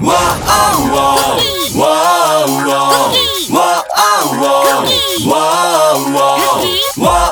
Whoa, oh, whoa. Whoa, whoa. Whoa, oh, whoa. Whoa, whoa. Whoa.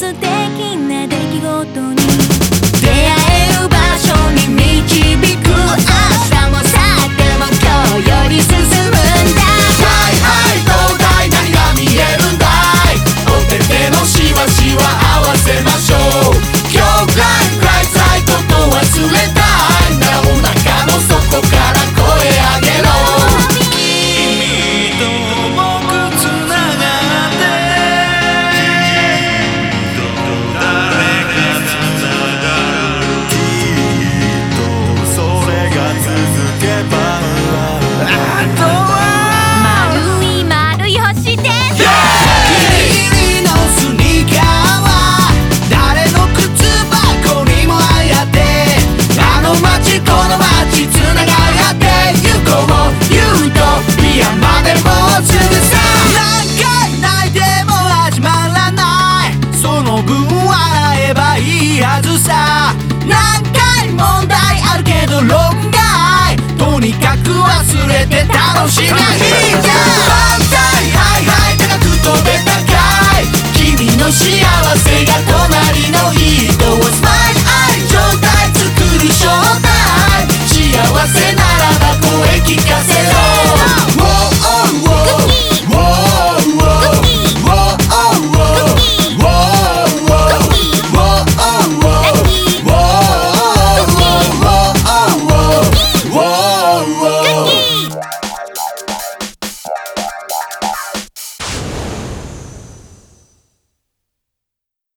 素敵な笑えばいいはずさ。何回問題あるけど論外。とにかく忘れて楽しみい。